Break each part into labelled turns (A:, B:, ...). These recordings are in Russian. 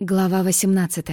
A: Глава 18.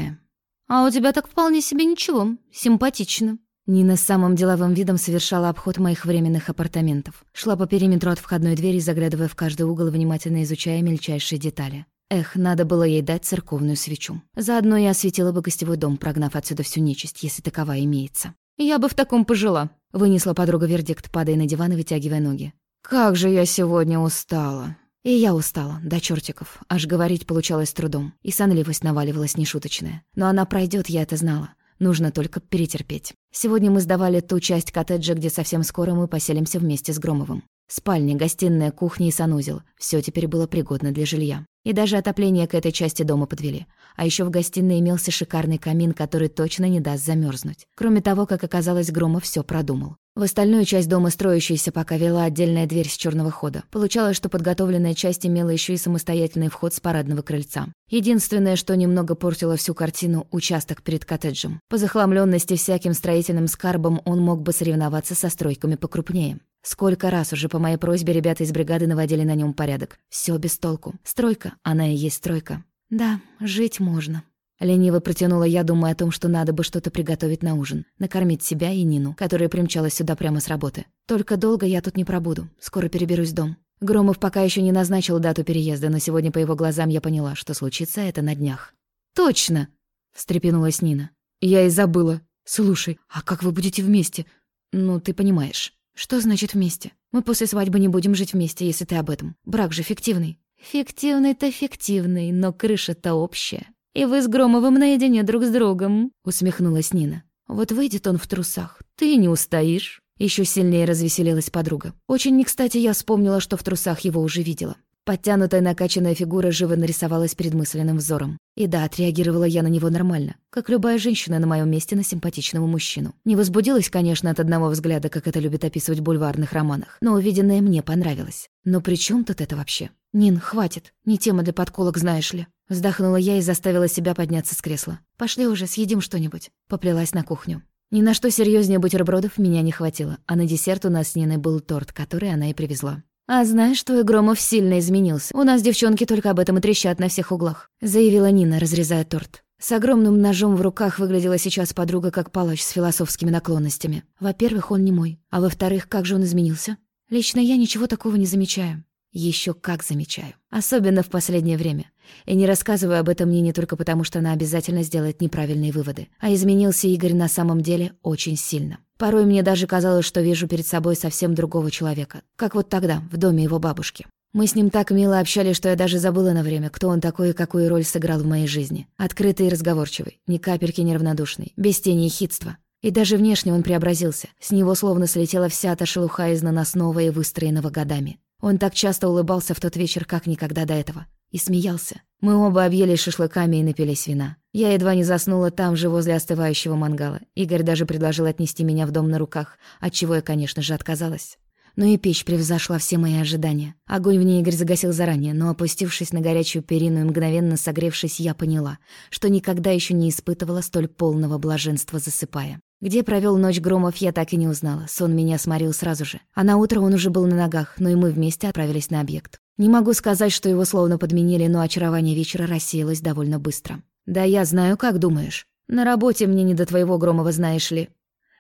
A: «А у тебя так вполне себе ничего, симпатично». Нина с самым деловым видом совершала обход моих временных апартаментов. Шла по периметру от входной двери, заглядывая в каждый угол, внимательно изучая мельчайшие детали. Эх, надо было ей дать церковную свечу. Заодно я осветила бы гостевой дом, прогнав отсюда всю нечисть, если таковая имеется. «Я бы в таком пожила», — вынесла подруга вердикт, падая на диван и вытягивая ноги. «Как же я сегодня устала!» И я устала, до чертиков. Аж говорить получалось трудом. И сонливость наваливалась нешуточная. Но она пройдет, я это знала. Нужно только перетерпеть. Сегодня мы сдавали ту часть коттеджа, где совсем скоро мы поселимся вместе с Громовым. Спальня, гостиная, кухня и санузел. Все теперь было пригодно для жилья. И даже отопление к этой части дома подвели. А еще в гостиной имелся шикарный камин, который точно не даст замерзнуть. Кроме того, как оказалось, Громов все продумал. В остальную часть дома, строящуюся пока вела отдельная дверь с черного хода. Получалось, что подготовленная часть имела еще и самостоятельный вход с парадного крыльца. Единственное, что немного портило всю картину – участок перед коттеджем. По захламленности всяким строительным скарбом он мог бы соревноваться со стройками покрупнее. Сколько раз уже по моей просьбе ребята из бригады наводили на нем порядок. Все без толку. Стройка, она и есть стройка. Да, жить можно. Лениво протянула я, думая о том, что надо бы что-то приготовить на ужин. Накормить себя и Нину, которая примчалась сюда прямо с работы. Только долго я тут не пробуду. Скоро переберусь в дом. Громов пока еще не назначил дату переезда, но сегодня по его глазам я поняла, что случится это на днях. «Точно!» — встрепенулась Нина. «Я и забыла. Слушай, а как вы будете вместе? Ну, ты понимаешь». «Что значит вместе? Мы после свадьбы не будем жить вместе, если ты об этом. Брак же фиктивный». «Фиктивный-то фиктивный, но крыша-то общая. И вы с Громовым наедине друг с другом», — усмехнулась Нина. «Вот выйдет он в трусах, ты не устоишь». Еще сильнее развеселилась подруга. Очень не кстати я вспомнила, что в трусах его уже видела. Подтянутая накачанная фигура живо нарисовалась перед мысленным взором. И да, отреагировала я на него нормально, как любая женщина на моем месте на симпатичного мужчину. Не возбудилась, конечно, от одного взгляда, как это любят описывать в бульварных романах, но увиденное мне понравилось. Но при чем тут это вообще? Нин, хватит, не тема для подколок, знаешь ли. Вздохнула я и заставила себя подняться с кресла. «Пошли уже, съедим что-нибудь». Поплелась на кухню. Ни на что серьезнее бутербродов меня не хватило, а на десерт у нас с Ниной был торт, который она и привезла. «А знаешь, твой Громов сильно изменился. У нас девчонки только об этом и трещат на всех углах», — заявила Нина, разрезая торт. С огромным ножом в руках выглядела сейчас подруга как палач с философскими наклонностями. Во-первых, он не мой. А во-вторых, как же он изменился? Лично я ничего такого не замечаю. Еще как замечаю. Особенно в последнее время. И не рассказываю об этом Нине только потому, что она обязательно сделает неправильные выводы. А изменился Игорь на самом деле очень сильно. Порой мне даже казалось, что вижу перед собой совсем другого человека. Как вот тогда, в доме его бабушки. Мы с ним так мило общались, что я даже забыла на время, кто он такой и какую роль сыграл в моей жизни. Открытый и разговорчивый, ни капельки неравнодушный, без тени и хитства. И даже внешне он преобразился. С него словно слетела вся та шелуха из наносного и выстроенного годами. Он так часто улыбался в тот вечер, как никогда до этого. И смеялся. Мы оба объелись шашлыками и напились вина. Я едва не заснула там же, возле остывающего мангала. Игорь даже предложил отнести меня в дом на руках, от чего я, конечно же, отказалась. Но и печь превзошла все мои ожидания. Огонь в ней Игорь загасил заранее, но, опустившись на горячую перину и мгновенно согревшись, я поняла, что никогда еще не испытывала столь полного блаженства, засыпая. Где провел ночь Громов, я так и не узнала. Сон меня сморил сразу же. А на утро он уже был на ногах, но и мы вместе отправились на объект. Не могу сказать, что его словно подменили, но очарование вечера рассеялось довольно быстро. «Да я знаю, как думаешь. На работе мне не до твоего Громова, знаешь ли».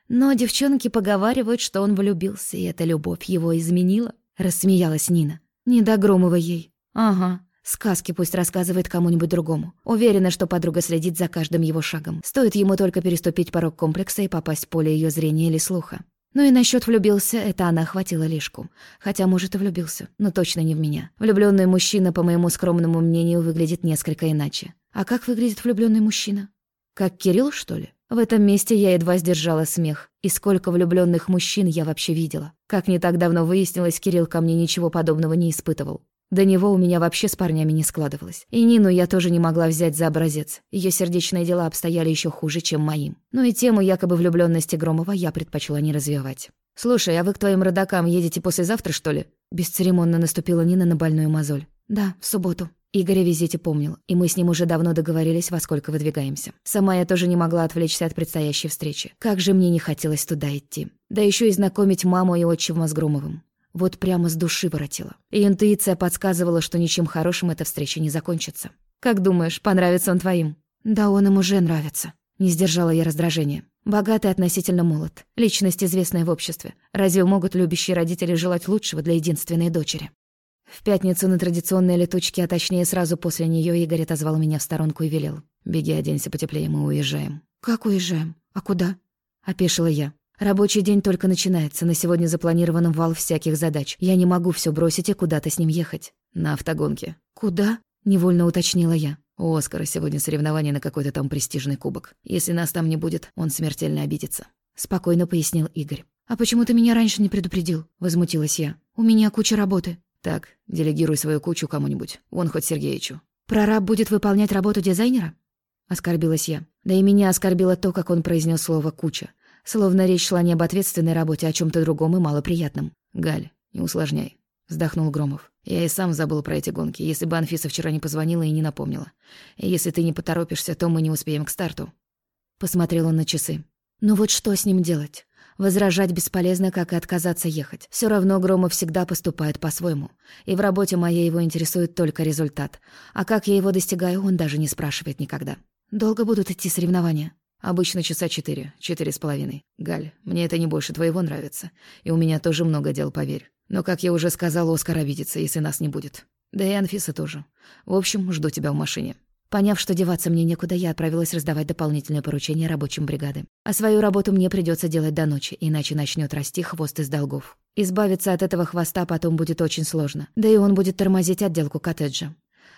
A: Но девчонки поговаривают, что он влюбился, и эта любовь его изменила. Рассмеялась Нина. «Не до Громова ей». «Ага, Сказки пусть рассказывает кому-нибудь другому. Уверена, что подруга следит за каждым его шагом. Стоит ему только переступить порог комплекса и попасть в поле ее зрения или слуха. Ну и насчет влюбился, это она хватила лишку. Хотя, может, и влюбился, но точно не в меня. Влюбленный мужчина, по моему скромному мнению, выглядит несколько иначе. А как выглядит влюбленный мужчина? Как Кирилл, что ли? В этом месте я едва сдержала смех. И сколько влюбленных мужчин я вообще видела. Как не так давно выяснилось, Кирилл ко мне ничего подобного не испытывал. До него у меня вообще с парнями не складывалось. И Нину я тоже не могла взять за образец. Ее сердечные дела обстояли еще хуже, чем моим. Ну и тему якобы влюбленности Громова я предпочла не развивать. «Слушай, а вы к твоим родакам едете послезавтра, что ли?» Бесцеремонно наступила Нина на больную мозоль. «Да, в субботу». Игорь о визите помнил, и мы с ним уже давно договорились, во сколько выдвигаемся. Сама я тоже не могла отвлечься от предстоящей встречи. Как же мне не хотелось туда идти. Да еще и знакомить маму и отчима с Громовым. Вот прямо с души воротила. И интуиция подсказывала, что ничем хорошим эта встреча не закончится. Как думаешь, понравится он твоим?» «Да он им уже нравится», — не сдержала я раздражения. Богатый относительно молод, личность известная в обществе. Разве могут любящие родители желать лучшего для единственной дочери? В пятницу на традиционной летучке, а точнее сразу после нее Игорь отозвал меня в сторонку и велел. «Беги, оденься потеплее, мы уезжаем». «Как уезжаем? А куда?» — опешила я. «Рабочий день только начинается, на сегодня запланирован вал всяких задач. Я не могу все бросить и куда-то с ним ехать». «На автогонке». «Куда?» — невольно уточнила я. У Оскара сегодня соревнование на какой-то там престижный кубок. Если нас там не будет, он смертельно обидится. Спокойно пояснил Игорь. «А почему ты меня раньше не предупредил?» Возмутилась я. «У меня куча работы». «Так, делегируй свою кучу кому-нибудь. Вон хоть Сергеичу». «Прораб будет выполнять работу дизайнера?» Оскорбилась я. Да и меня оскорбило то, как он произнес слово «куча». Словно речь шла не об ответственной работе, а о чем то другом и малоприятном. «Галь, не усложняй вздохнул Громов. «Я и сам забыл про эти гонки, если бы Анфиса вчера не позвонила и не напомнила. И если ты не поторопишься, то мы не успеем к старту». Посмотрел он на часы. «Ну вот что с ним делать? Возражать бесполезно, как и отказаться ехать. Все равно Громов всегда поступает по-своему. И в работе моей его интересует только результат. А как я его достигаю, он даже не спрашивает никогда. Долго будут идти соревнования?» «Обычно часа четыре, четыре с половиной. Галь, мне это не больше твоего нравится. И у меня тоже много дел, поверь. Но, как я уже сказал, Оскар обидится, если нас не будет. Да и Анфиса тоже. В общем, жду тебя в машине». Поняв, что деваться мне некуда, я отправилась раздавать дополнительные поручения рабочим бригады. А свою работу мне придется делать до ночи, иначе начнет расти хвост из долгов. Избавиться от этого хвоста потом будет очень сложно. Да и он будет тормозить отделку коттеджа.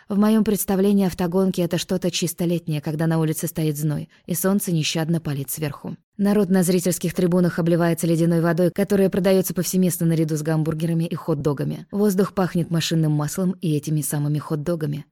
A: В моем представлении автогонки — это что-то чисто летнее, когда на улице стоит зной, и солнце нещадно палит сверху. Народ на зрительских трибунах обливается ледяной водой, которая продается повсеместно наряду с гамбургерами и хот-догами. Воздух пахнет машинным маслом и этими самыми хот-догами.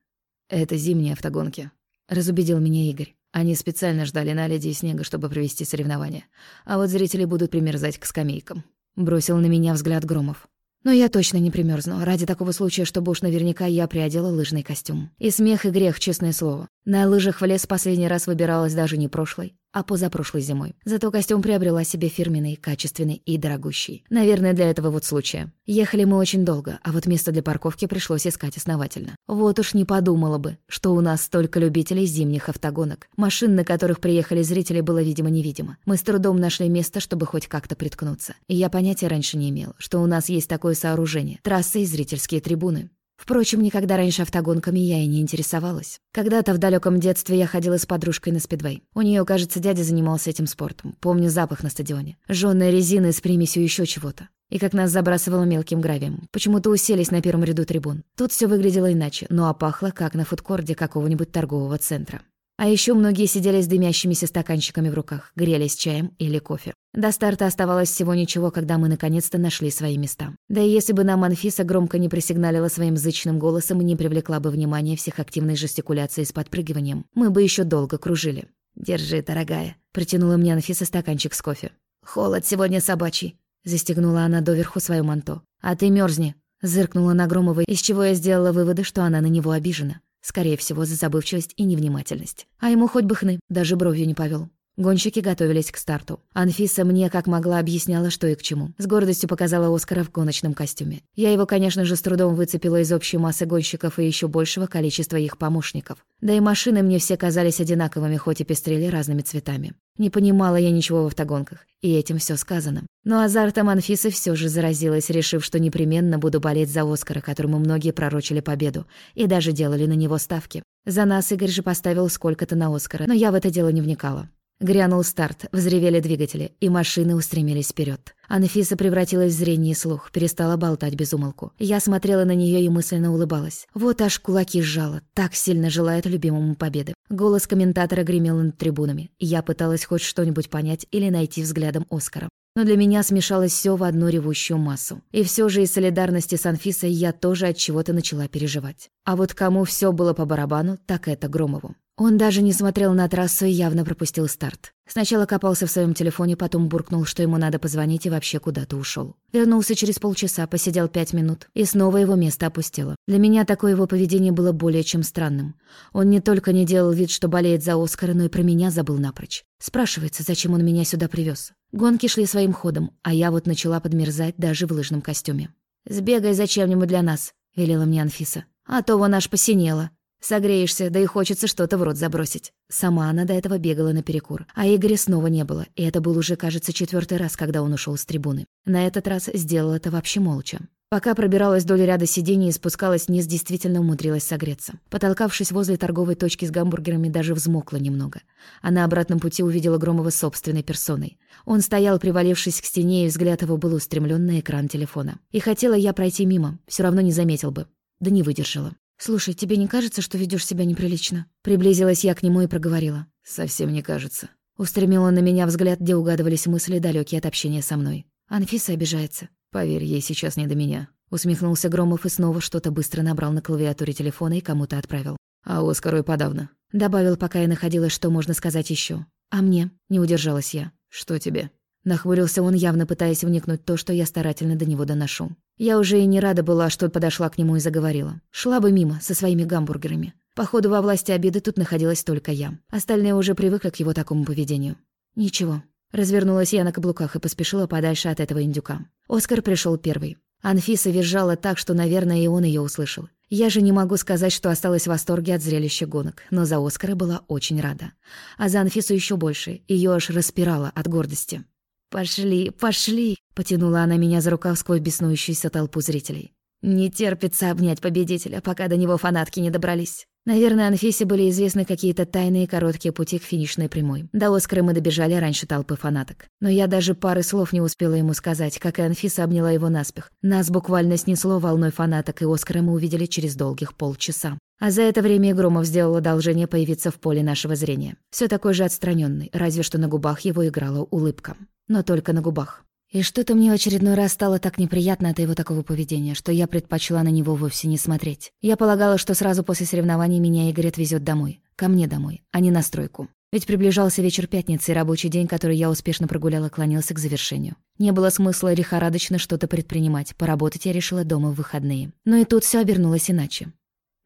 A: «Это зимние автогонки», — разубедил меня Игорь. Они специально ждали наледи и снега, чтобы провести соревнования. А вот зрители будут примерзать к скамейкам. Бросил на меня взгляд Громов. Но я точно не примерзну. Ради такого случая, чтобы уж наверняка я приодела лыжный костюм. И смех, и грех, честное слово. На лыжах в лес последний раз выбиралась даже не прошлой, а позапрошлой зимой. Зато костюм приобрела себе фирменный, качественный и дорогущий. Наверное, для этого вот случая. Ехали мы очень долго, а вот место для парковки пришлось искать основательно. Вот уж не подумала бы, что у нас столько любителей зимних автогонок. Машин, на которых приехали зрители, было видимо-невидимо. Мы с трудом нашли место, чтобы хоть как-то приткнуться. И я понятия раньше не имел, что у нас есть такое сооружение. Трассы и зрительские трибуны. Впрочем, никогда раньше автогонками я и не интересовалась. Когда-то в далеком детстве я ходила с подружкой на спидвей. У нее, кажется, дядя занимался этим спортом. Помню запах на стадионе. Жжёная резина с примесью еще чего-то. И как нас забрасывало мелким гравием. Почему-то уселись на первом ряду трибун. Тут все выглядело иначе, ну а пахло, как на фудкорде какого-нибудь торгового центра. А еще многие сидели с дымящимися стаканчиками в руках, грелись чаем или кофе. До старта оставалось всего ничего, когда мы наконец-то нашли свои места. Да и если бы нам Анфиса громко не присигналила своим зычным голосом и не привлекла бы внимание всех активной жестикуляцией с подпрыгиванием, мы бы еще долго кружили. «Держи, дорогая», — протянула мне Анфиса стаканчик с кофе. «Холод сегодня собачий», — застегнула она доверху свое манто. «А ты мерзни», — зыркнула на Громова, из чего я сделала выводы, что она на него обижена. Скорее всего, за забывчивость и невнимательность. А ему хоть бы хны, даже бровью не повел. Гонщики готовились к старту. Анфиса мне как могла объясняла, что и к чему. С гордостью показала Оскара в гоночном костюме. Я его, конечно же, с трудом выцепила из общей массы гонщиков и еще большего количества их помощников. Да и машины мне все казались одинаковыми, хоть и пестрели разными цветами. Не понимала я ничего в автогонках, и этим все сказано. Но азартом Анфисы все же заразилась, решив, что непременно буду болеть за Оскара, которому многие пророчили победу, и даже делали на него ставки. За нас Игорь же поставил сколько-то на Оскара, но я в это дело не вникала. Грянул старт, взревели двигатели, и машины устремились вперед. Анфиса превратилась в зрение и слух, перестала болтать без умолку. Я смотрела на нее и мысленно улыбалась. Вот аж кулаки сжала, так сильно желает любимому победы. Голос комментатора гремел над трибунами. Я пыталась хоть что-нибудь понять или найти взглядом Оскара. Но для меня смешалось все в одну ревущую массу. И все же из солидарности с Анфисой я тоже от чего-то начала переживать. А вот кому все было по барабану, так это Громову. Он даже не смотрел на трассу и явно пропустил старт. Сначала копался в своем телефоне, потом буркнул, что ему надо позвонить и вообще куда-то ушел. Вернулся через полчаса, посидел пять минут, и снова его место опустело. Для меня такое его поведение было более чем странным. Он не только не делал вид, что болеет за Оскара, но и про меня забыл напрочь. Спрашивается, зачем он меня сюда привез. Гонки шли своим ходом, а я вот начала подмерзать даже в лыжном костюме. «Сбегай за чем-нибудь для нас», — велела мне Анфиса. «А то вон аж посинело». Согреешься, да и хочется что-то в рот забросить. Сама она до этого бегала наперекур, а Игоря снова не было, и это был уже, кажется, четвертый раз, когда он ушел с трибуны. На этот раз сделал это вообще молча. Пока пробиралась вдоль ряда сидений и спускалась вниз, действительно умудрилась согреться. Потолкавшись возле торговой точки с гамбургерами, даже взмокла немного. А на обратном пути увидела Громова собственной персоной. Он стоял, привалившись к стене, и взгляд его был устремлен на экран телефона. И хотела я пройти мимо, все равно не заметил бы. Да не выдержала. «Слушай, тебе не кажется, что ведешь себя неприлично?» Приблизилась я к нему и проговорила.
B: «Совсем не кажется».
A: Устремила на меня взгляд, где угадывались мысли, далекие от общения со мной. Анфиса обижается.
B: Поверь, ей сейчас не до меня.
A: Усмехнулся Громов и снова что-то быстро набрал на клавиатуре телефона и кому-то отправил.
B: А Оскару и подавно.
A: Добавил, пока я находила, что можно сказать еще. А мне? Не удержалась я.
B: Что тебе?
A: Нахмурился он, явно пытаясь вникнуть то, что я старательно до него доношу. Я уже и не рада была, что подошла к нему и заговорила. Шла бы мимо, со своими гамбургерами. Походу, во власти обеды тут находилась только я. Остальные уже привыкли к его такому поведению. Ничего, Развернулась я на каблуках и поспешила подальше от этого индюка. Оскар пришел первый. Анфиса визжала так, что, наверное, и он ее услышал. Я же не могу сказать, что осталась в восторге от зрелища гонок, но за Оскара была очень рада. А за Анфису еще больше, ее аж распирала от гордости. «Пошли, пошли!» — потянула она меня за рукав сквозь беснующуюся толпу зрителей. «Не терпится обнять победителя, пока до него фанатки не добрались». Наверное, Анфисе были известны какие-то тайные короткие пути к финишной прямой. До Оскара мы добежали раньше толпы фанаток. Но я даже пары слов не успела ему сказать, как и Анфиса обняла его наспех. Нас буквально снесло волной фанаток, и Оскара мы увидели через долгих полчаса. А за это время Громов сделал одолжение появиться в поле нашего зрения. Все такой же отстраненный, разве что на губах его играла улыбка. Но только на губах. И что-то мне в очередной раз стало так неприятно от его такого поведения, что я предпочла на него вовсе не смотреть. Я полагала, что сразу после соревнований меня Игорь отвезет домой. Ко мне домой, а не на стройку. Ведь приближался вечер пятницы, и рабочий день, который я успешно прогуляла, клонился к завершению. Не было смысла лихорадочно что-то предпринимать, поработать я решила дома в выходные. Но и тут все обернулось иначе.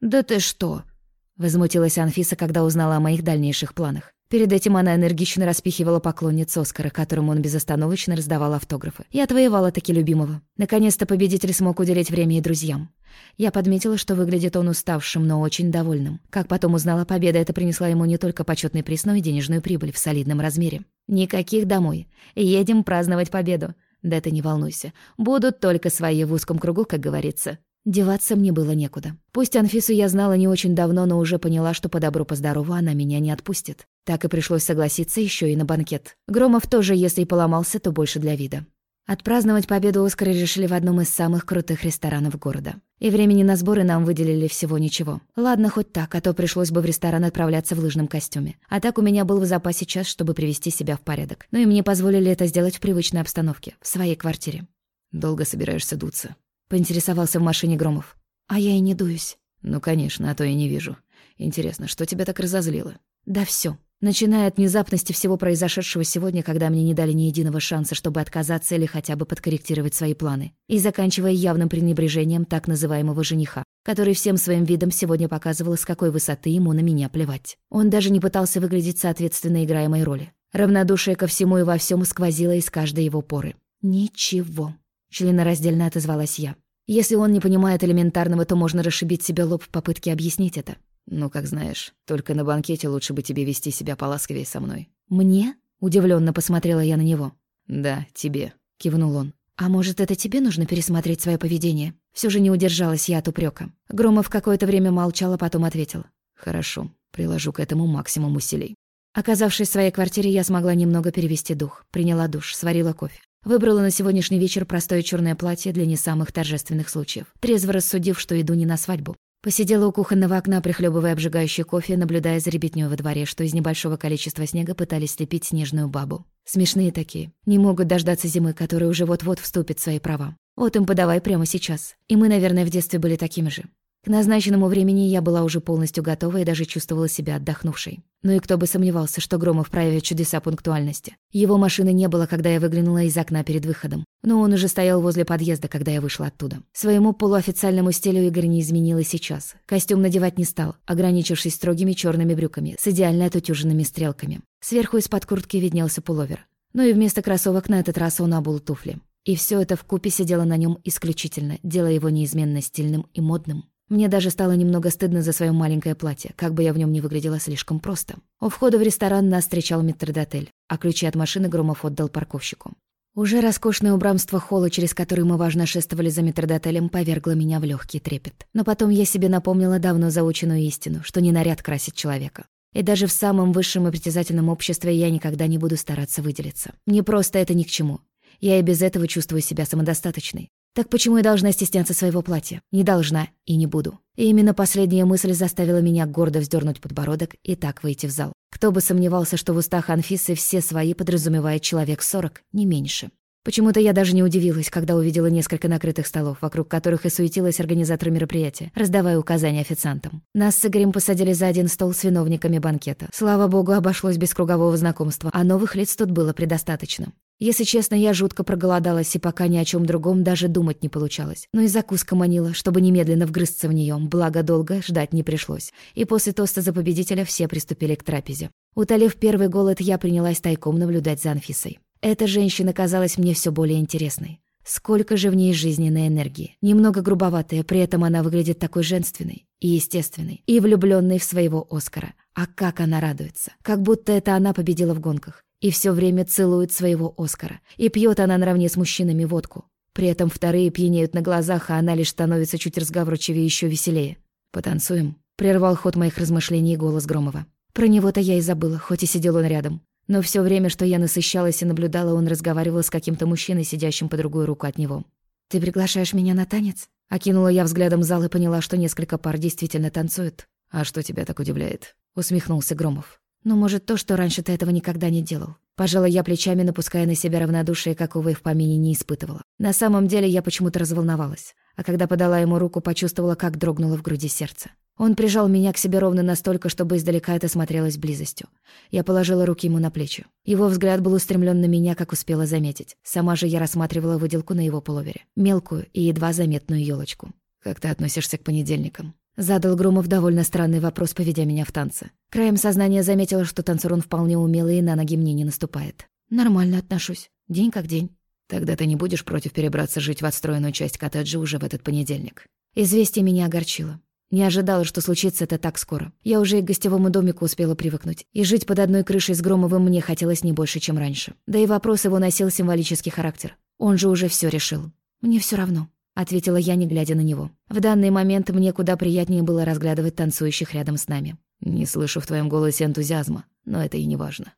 A: «Да ты что?» — возмутилась Анфиса, когда узнала о моих дальнейших планах. Перед этим она энергично распихивала поклонниц Оскара, которому он безостановочно раздавал автографы. И отвоевала таки любимого. Наконец-то победитель смог уделить время и друзьям. Я подметила, что выглядит он уставшим, но очень довольным. Как потом узнала, победа эта принесла ему не только почетный приз, но и денежную прибыль в солидном размере. «Никаких домой. Едем праздновать победу. Да ты не волнуйся. Будут только свои в узком кругу, как говорится. Деваться мне было некуда. Пусть Анфису я знала не очень давно, но уже поняла, что по добру, по здорову она меня не отпустит. Так и пришлось согласиться еще и на банкет. Громов тоже, если и поломался, то больше для вида. Отпраздновать победу Оскара решили в одном из самых крутых ресторанов города. И времени на сборы нам выделили всего ничего. Ладно, хоть так, а то пришлось бы в ресторан отправляться в лыжном костюме. А так у меня был в запасе час, чтобы привести себя в порядок. Ну и мне позволили это сделать в привычной обстановке, в своей квартире.
B: «Долго собираешься дуться?»
A: Поинтересовался в машине Громов. А я и не дуюсь.
B: Ну, конечно, а то я не вижу. Интересно, что тебя так разозлило?
A: Да все. Начиная от внезапности всего произошедшего сегодня, когда мне не дали ни единого шанса, чтобы отказаться или хотя бы подкорректировать свои планы, и заканчивая явным пренебрежением так называемого жениха, который всем своим видом сегодня показывал, с какой высоты ему на меня плевать. Он даже не пытался выглядеть соответственно играемой роли. Равнодушие ко всему и во всем сквозило из каждой его поры. Ничего. Членораздельно отозвалась я. Если он не понимает элементарного, то можно расшибить себе лоб в попытке объяснить это.
B: Ну, как знаешь, только на банкете лучше бы тебе вести себя поласковее со мной.
A: Мне? Удивленно посмотрела я на него.
B: Да, тебе,
A: кивнул он. А может, это тебе нужно пересмотреть свое поведение? Все же не удержалась я от упрека. Громов какое-то время молчал, а потом ответил.
B: Хорошо, приложу к этому максимум усилий.
A: Оказавшись в своей квартире, я смогла немного перевести дух. Приняла душ, сварила кофе. Выбрала на сегодняшний вечер простое черное платье для не самых торжественных случаев, трезво рассудив, что иду не на свадьбу. Посидела у кухонного окна, прихлебывая обжигающий кофе, наблюдая за ребятнёй во дворе, что из небольшого количества снега пытались слепить снежную бабу. Смешные такие. Не могут дождаться зимы, которая уже вот-вот вступит в свои права. Вот им подавай прямо сейчас. И мы, наверное, в детстве были такими же. К назначенному времени я была уже полностью готова и даже чувствовала себя отдохнувшей. Ну и кто бы сомневался, что Громов проявит чудеса пунктуальности. Его машины не было, когда я выглянула из окна перед выходом. Но он уже стоял возле подъезда, когда я вышла оттуда. Своему полуофициальному стилю Игорь не изменил и сейчас. Костюм надевать не стал, ограничившись строгими черными брюками с идеально отутюженными стрелками. Сверху из-под куртки виднелся пуловер. Ну и вместо кроссовок на этот раз он обул туфли. И все это вкупе сидело на нем исключительно, делая его неизменно стильным и модным. Мне даже стало немного стыдно за свое маленькое платье, как бы я в нем не выглядела слишком просто. У входа в ресторан нас встречал метрдотель, а ключи от машины Громов отдал парковщику. Уже роскошное убранство холла, через который мы важно шествовали за метрдотелем, повергло меня в легкий трепет. Но потом я себе напомнила давно заученную истину, что не наряд красит человека. И даже в самом высшем и притязательном обществе я никогда не буду стараться выделиться. Мне просто это ни к чему. Я и без этого чувствую себя самодостаточной. Так почему я должна стесняться своего платья? Не должна и не буду. И именно последняя мысль заставила меня гордо вздернуть подбородок и так выйти в зал. Кто бы сомневался, что в устах Анфисы все свои подразумевает человек сорок, не меньше. Почему-то я даже не удивилась, когда увидела несколько накрытых столов, вокруг которых и суетилась организатор мероприятия, раздавая указания официантам. Нас с Игорем посадили за один стол с виновниками банкета. Слава богу, обошлось без кругового знакомства, а новых лиц тут было предостаточно. Если честно, я жутко проголодалась, и пока ни о чем другом даже думать не получалось. Но и закуска манила, чтобы немедленно вгрызться в нее, благо долго ждать не пришлось. И после тоста за победителя все приступили к трапезе. Утолив первый голод, я принялась тайком наблюдать за Анфисой. Эта женщина казалась мне все более интересной. Сколько же в ней жизненной энергии. Немного грубоватая, при этом она выглядит такой женственной и естественной, и влюбленной в своего Оскара. А как она радуется. Как будто это она победила в гонках и все время целует своего Оскара. И пьет она наравне с мужчинами водку. При этом вторые пьянеют на глазах, а она лишь становится чуть разговорчивее еще веселее. «Потанцуем?» — прервал ход моих размышлений голос Громова. Про него-то я и забыла, хоть и сидел он рядом. Но все время, что я насыщалась и наблюдала, он разговаривал с каким-то мужчиной, сидящим по другую руку от него. «Ты приглашаешь меня на танец?» Окинула я взглядом зал и поняла, что несколько пар действительно танцуют.
B: «А что тебя так удивляет?»
A: — усмехнулся Громов. Ну, может, то, что раньше ты этого никогда не делал. Пожалуй, я плечами, напуская на себя равнодушие, какого и в помине не испытывала. На самом деле я почему-то разволновалась. А когда подала ему руку, почувствовала, как дрогнуло в груди сердце. Он прижал меня к себе ровно настолько, чтобы издалека это смотрелось близостью. Я положила руки ему на плечи. Его взгляд был устремлен на меня, как успела заметить. Сама же я рассматривала выделку на его пуловере. Мелкую и едва заметную елочку.
B: «Как ты относишься к понедельникам?»
A: Задал Громов довольно странный вопрос, поведя меня в танце. Краем сознания заметила, что танцор он вполне умелый и на ноги мне не наступает. Нормально отношусь. День как день.
B: Тогда ты не будешь против перебраться жить в отстроенную часть коттеджа уже в этот понедельник.
A: Известие меня огорчило. Не ожидала, что случится это так скоро. Я уже и к гостевому домику успела привыкнуть. И жить под одной крышей с Громовым мне хотелось не больше, чем раньше. Да и вопрос его носил символический характер. Он же уже все решил. Мне все равно ответила я, не глядя на него. В данный момент мне куда приятнее было разглядывать танцующих рядом с нами.
B: Не слышу в твоем голосе энтузиазма, но это и не важно.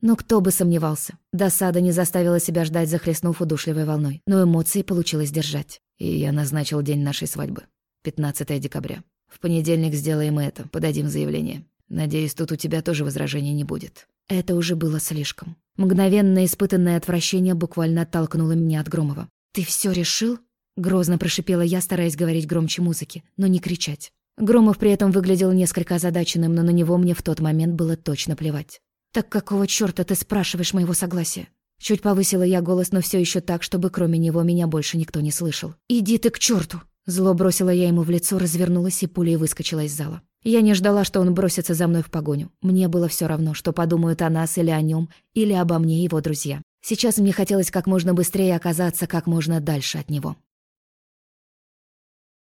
A: Но кто бы сомневался. Досада не заставила себя ждать, захлестнув удушливой волной. Но эмоции получилось держать.
B: И я назначил день нашей свадьбы. 15 декабря. В понедельник сделаем это, подадим заявление. Надеюсь, тут у тебя тоже возражений не будет.
A: Это уже было слишком. Мгновенно испытанное отвращение буквально оттолкнуло меня от Громова. «Ты все решил?» Грозно прошипела я, стараясь говорить громче музыки, но не кричать. Громов при этом выглядел несколько озадаченным, но на него мне в тот момент было точно плевать. «Так какого чёрта ты спрашиваешь моего согласия?» Чуть повысила я голос, но все еще так, чтобы кроме него меня больше никто не слышал. «Иди ты к черту! Зло бросила я ему в лицо, развернулась и пулей выскочила из зала. Я не ждала, что он бросится за мной в погоню. Мне было все равно, что подумают о нас или о нем, или обо мне его друзья. Сейчас мне хотелось как можно быстрее оказаться как можно дальше от него.